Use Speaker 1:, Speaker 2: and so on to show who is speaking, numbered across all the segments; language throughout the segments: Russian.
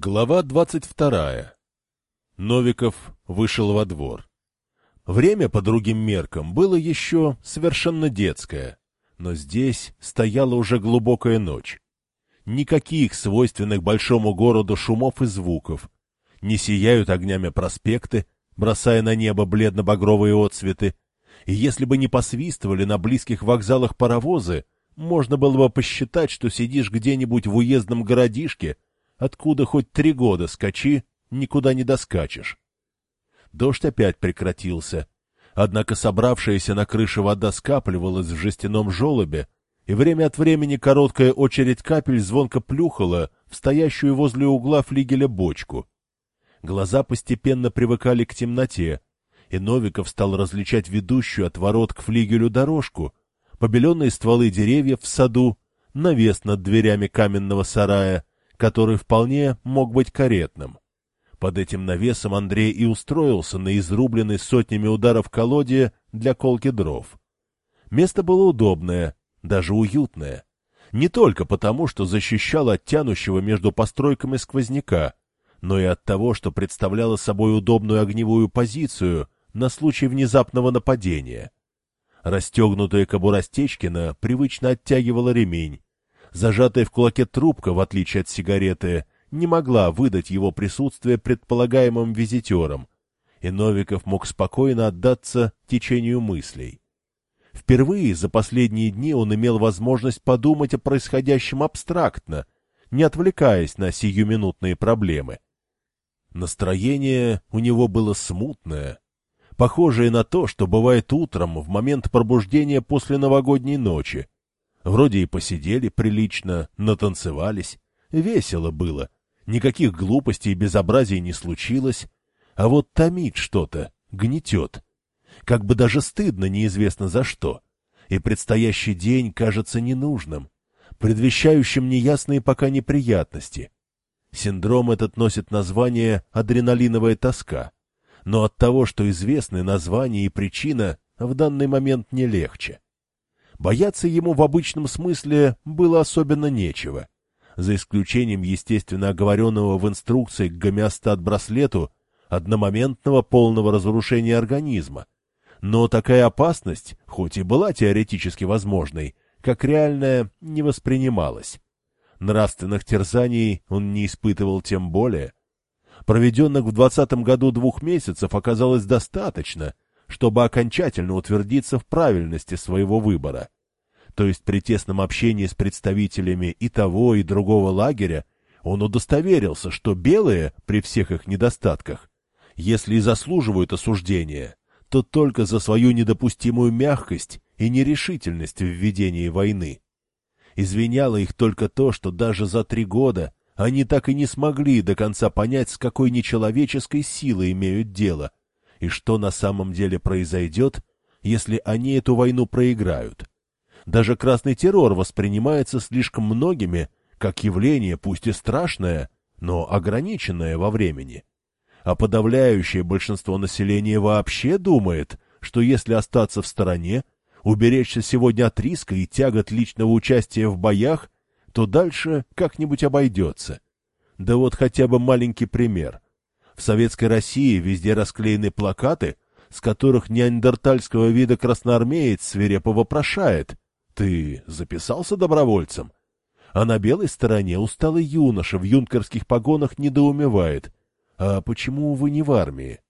Speaker 1: Глава двадцать вторая. Новиков вышел во двор. Время по другим меркам было еще совершенно детское, но здесь стояла уже глубокая ночь. Никаких свойственных большому городу шумов и звуков. Не сияют огнями проспекты, бросая на небо бледно-багровые отцветы, и если бы не посвистывали на близких вокзалах паровозы, можно было бы посчитать, что сидишь где-нибудь в уездном городишке — Откуда хоть три года скачи, никуда не доскачешь. Дождь опять прекратился, однако собравшаяся на крыше вода скапливалась в жестяном желобе, и время от времени короткая очередь капель звонко плюхала в стоящую возле угла флигеля бочку. Глаза постепенно привыкали к темноте, и Новиков стал различать ведущую от ворот к флигелю дорожку, побеленные стволы деревьев в саду, навес над дверями каменного сарая, который вполне мог быть каретным. Под этим навесом Андрей и устроился на изрубленной сотнями ударов колоде для колки дров. Место было удобное, даже уютное. Не только потому, что защищало от тянущего между постройками сквозняка, но и от того, что представляло собой удобную огневую позицию на случай внезапного нападения. Расстегнутая кобура Стечкина привычно оттягивала ремень, Зажатая в кулаке трубка, в отличие от сигареты, не могла выдать его присутствие предполагаемым визитерам, и Новиков мог спокойно отдаться течению мыслей. Впервые за последние дни он имел возможность подумать о происходящем абстрактно, не отвлекаясь на сиюминутные проблемы. Настроение у него было смутное, похожее на то, что бывает утром в момент пробуждения после новогодней ночи, Вроде и посидели прилично, натанцевались. Весело было. Никаких глупостей и безобразий не случилось. А вот томит что-то, гнетет. Как бы даже стыдно неизвестно за что. И предстоящий день кажется ненужным, предвещающим неясные пока неприятности. Синдром этот носит название «адреналиновая тоска». Но от того, что известны название и причина, в данный момент не легче. Бояться ему в обычном смысле было особенно нечего. За исключением естественно оговоренного в инструкции к гомеостат-браслету одномоментного полного разрушения организма. Но такая опасность, хоть и была теоретически возможной, как реальная, не воспринималась. Нравственных терзаний он не испытывал тем более. Проведенных в двадцатом году двух месяцев оказалось достаточно — чтобы окончательно утвердиться в правильности своего выбора. То есть при тесном общении с представителями и того, и другого лагеря он удостоверился, что белые, при всех их недостатках, если и заслуживают осуждения, то только за свою недопустимую мягкость и нерешительность в ведении войны. Извиняло их только то, что даже за три года они так и не смогли до конца понять, с какой нечеловеческой силой имеют дело, и что на самом деле произойдет, если они эту войну проиграют. Даже красный террор воспринимается слишком многими как явление, пусть и страшное, но ограниченное во времени. А подавляющее большинство населения вообще думает, что если остаться в стороне, уберечься сегодня от риска и тягот личного участия в боях, то дальше как-нибудь обойдется. Да вот хотя бы маленький пример — в советской России везде расклеены плакаты, с которых неандертальского вида красноармеец свирепо вопрошает «Ты записался добровольцем?» А на белой стороне усталый юноша в юнкерских погонах недоумевает «А почему вы не в армии?»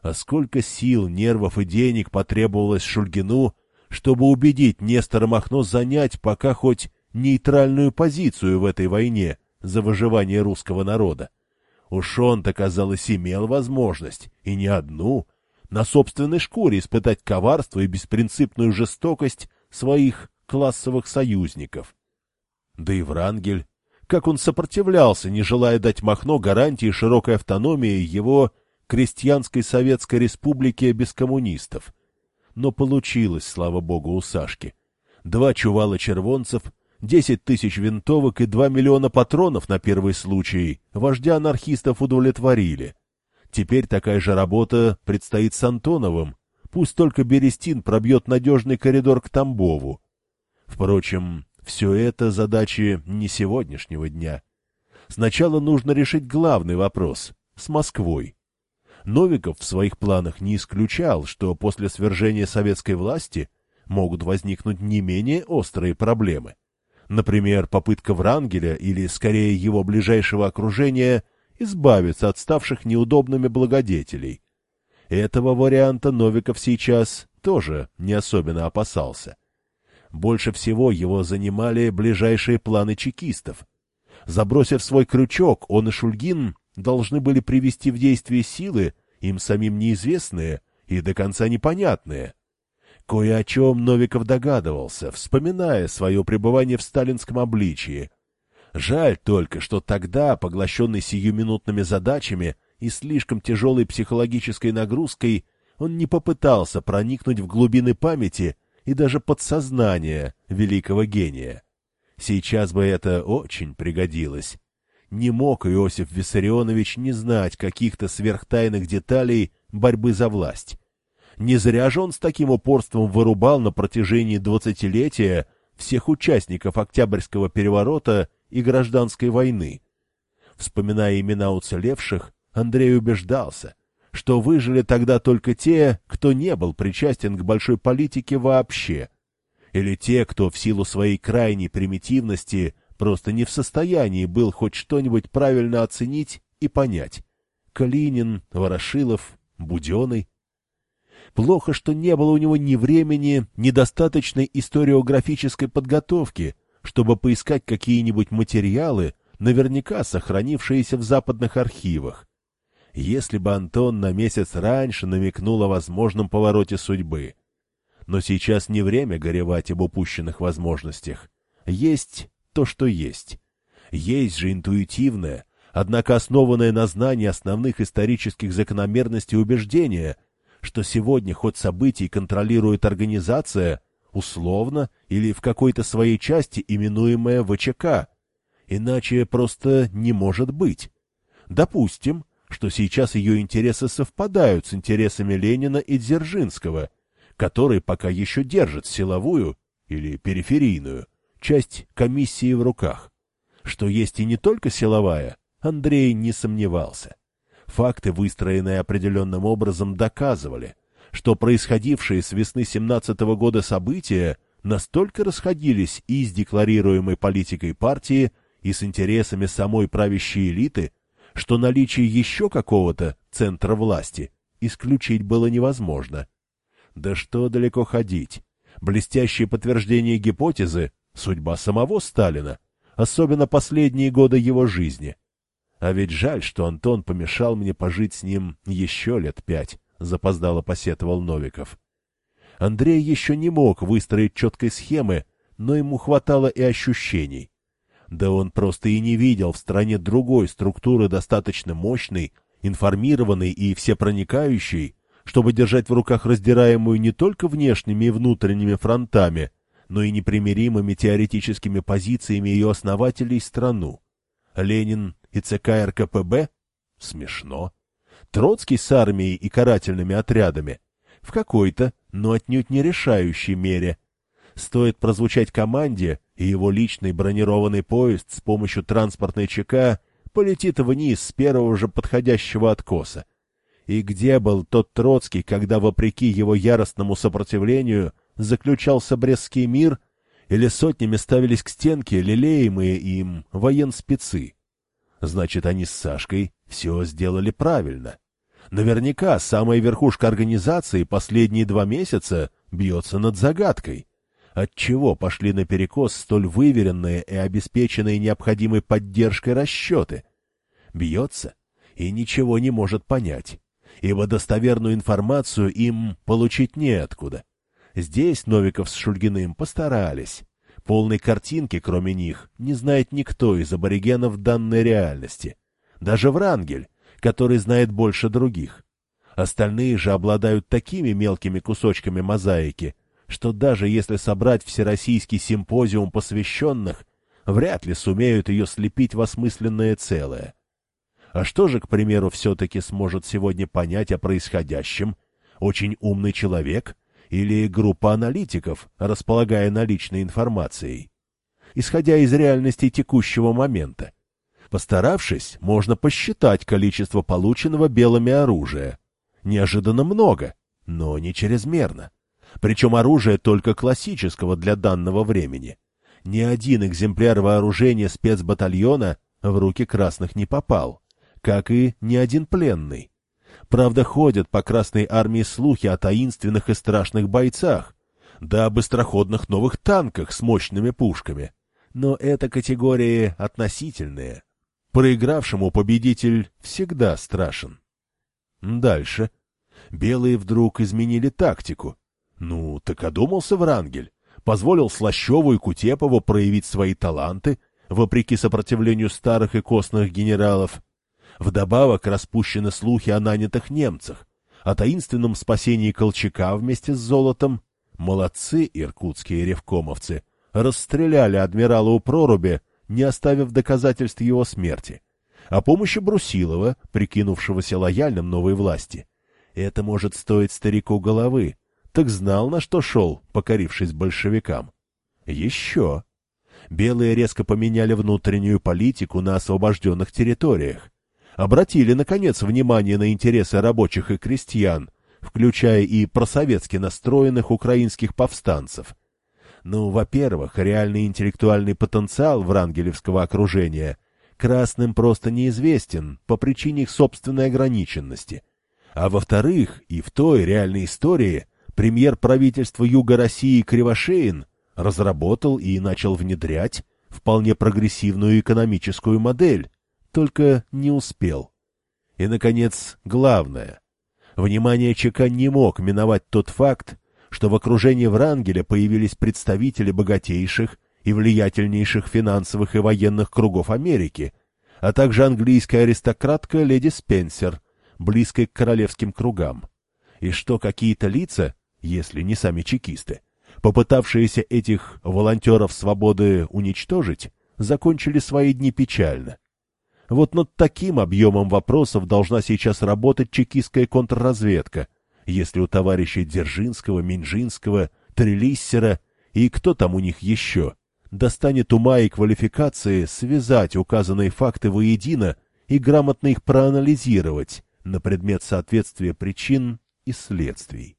Speaker 1: А сколько сил, нервов и денег потребовалось Шульгину, чтобы убедить Нестора Махно занять пока хоть нейтральную позицию в этой войне за выживание русского народа. Уж он-то, казалось, имел возможность, и не одну, на собственной шкуре испытать коварство и беспринципную жестокость своих классовых союзников. Да и Врангель, как он сопротивлялся, не желая дать Махно гарантии широкой автономии его крестьянской советской республике без коммунистов. Но получилось, слава богу, у Сашки. Два чувала червонцев — Десять тысяч винтовок и два миллиона патронов на первый случай вождя анархистов удовлетворили. Теперь такая же работа предстоит с Антоновым. Пусть только Берестин пробьет надежный коридор к Тамбову. Впрочем, все это задачи не сегодняшнего дня. Сначала нужно решить главный вопрос — с Москвой. Новиков в своих планах не исключал, что после свержения советской власти могут возникнуть не менее острые проблемы. Например, попытка Врангеля или, скорее, его ближайшего окружения избавиться от ставших неудобными благодетелей. Этого варианта Новиков сейчас тоже не особенно опасался. Больше всего его занимали ближайшие планы чекистов. Забросив свой крючок, он и Шульгин должны были привести в действие силы, им самим неизвестные и до конца непонятные. Кое о чем Новиков догадывался, вспоминая свое пребывание в сталинском обличии. Жаль только, что тогда, поглощенный сиюминутными задачами и слишком тяжелой психологической нагрузкой, он не попытался проникнуть в глубины памяти и даже подсознания великого гения. Сейчас бы это очень пригодилось. Не мог Иосиф Виссарионович не знать каких-то сверхтайных деталей борьбы за власть. Не зря же он с таким упорством вырубал на протяжении двадцатилетия всех участников Октябрьского переворота и Гражданской войны. Вспоминая имена уцелевших, Андрей убеждался, что выжили тогда только те, кто не был причастен к большой политике вообще, или те, кто в силу своей крайней примитивности просто не в состоянии был хоть что-нибудь правильно оценить и понять. Калинин, Ворошилов, Буденный. Плохо, что не было у него ни времени, ни достаточной историографической подготовки, чтобы поискать какие-нибудь материалы, наверняка сохранившиеся в западных архивах. Если бы Антон на месяц раньше намекнул о возможном повороте судьбы. Но сейчас не время горевать об упущенных возможностях. Есть то, что есть. Есть же интуитивное, однако основанное на знании основных исторических закономерностей убеждения, что сегодня ход событий контролирует организация, условно или в какой-то своей части именуемая ВЧК. Иначе просто не может быть. Допустим, что сейчас ее интересы совпадают с интересами Ленина и Дзержинского, который пока еще держит силовую или периферийную часть комиссии в руках. Что есть и не только силовая, Андрей не сомневался. Факты, выстроенные определенным образом, доказывали, что происходившие с весны 17 -го года события настолько расходились и с декларируемой политикой партии, и с интересами самой правящей элиты, что наличие еще какого-то центра власти исключить было невозможно. Да что далеко ходить. Блестящее подтверждение гипотезы Судьба самого Сталина, особенно последние годы его жизни. А ведь жаль, что Антон помешал мне пожить с ним еще лет пять, запоздало посетовал Новиков. Андрей еще не мог выстроить четкой схемы, но ему хватало и ощущений. Да он просто и не видел в стране другой структуры достаточно мощной, информированной и всепроникающей, чтобы держать в руках раздираемую не только внешними и внутренними фронтами, но и непримиримыми теоретическими позициями ее основателей страну. Ленин и ЦК РКПБ? Смешно. Троцкий с армией и карательными отрядами? В какой-то, но отнюдь не решающей мере. Стоит прозвучать команде, и его личный бронированный поезд с помощью транспортной ЧК полетит вниз с первого же подходящего откоса. И где был тот Троцкий, когда, вопреки его яростному сопротивлению, заключался Брестский мир, или сотнями ставились к стенке лелеемые им военспецы. Значит, они с Сашкой все сделали правильно. Наверняка самая верхушка организации последние два месяца бьется над загадкой. Отчего пошли наперекос столь выверенные и обеспеченные необходимой поддержкой расчеты? Бьется и ничего не может понять, ибо достоверную информацию им получить неоткуда. Здесь Новиков с Шульгиным постарались. Полной картинки, кроме них, не знает никто из аборигенов данной реальности. Даже Врангель, который знает больше других. Остальные же обладают такими мелкими кусочками мозаики, что даже если собрать всероссийский симпозиум посвященных, вряд ли сумеют ее слепить в осмысленное целое. А что же, к примеру, все-таки сможет сегодня понять о происходящем очень умный человек, или группа аналитиков, располагая наличной информацией, исходя из реальности текущего момента. Постаравшись, можно посчитать количество полученного белыми оружия. Неожиданно много, но не чрезмерно. Причем оружие только классического для данного времени. Ни один экземпляр вооружения спецбатальона в руки красных не попал, как и ни один пленный. Правда, ходят по Красной Армии слухи о таинственных и страшных бойцах, да о быстроходных новых танках с мощными пушками. Но это категории относительные. Проигравшему победитель всегда страшен. Дальше. Белые вдруг изменили тактику. Ну, так одумался Врангель. Позволил Слащеву и Кутепову проявить свои таланты, вопреки сопротивлению старых и костных генералов. Вдобавок распущены слухи о нанятых немцах, о таинственном спасении Колчака вместе с золотом. Молодцы иркутские ревкомовцы, расстреляли адмирала у проруби, не оставив доказательств его смерти. О помощи Брусилова, прикинувшегося лояльным новой власти. Это может стоить старику головы. Так знал, на что шел, покорившись большевикам. Еще. Белые резко поменяли внутреннюю политику на освобожденных территориях. Обратили, наконец, внимание на интересы рабочих и крестьян, включая и просоветски настроенных украинских повстанцев. Ну, во-первых, реальный интеллектуальный потенциал врангелевского окружения красным просто неизвестен по причине их собственной ограниченности. А во-вторых, и в той реальной истории премьер правительства Юга России Кривошеин разработал и начал внедрять вполне прогрессивную экономическую модель, только не успел. И, наконец, главное. Внимание ЧК не мог миновать тот факт, что в окружении Врангеля появились представители богатейших и влиятельнейших финансовых и военных кругов Америки, а также английская аристократка леди Спенсер, близкой к королевским кругам, и что какие-то лица, если не сами чекисты, попытавшиеся этих волонтеров свободы уничтожить, закончили свои дни печально. Вот над таким объемом вопросов должна сейчас работать чекистская контрразведка, если у товарищей Дзержинского, Минжинского, Трелиссера и кто там у них еще, достанет ума и квалификации связать указанные факты воедино и грамотно их проанализировать на предмет соответствия причин и следствий.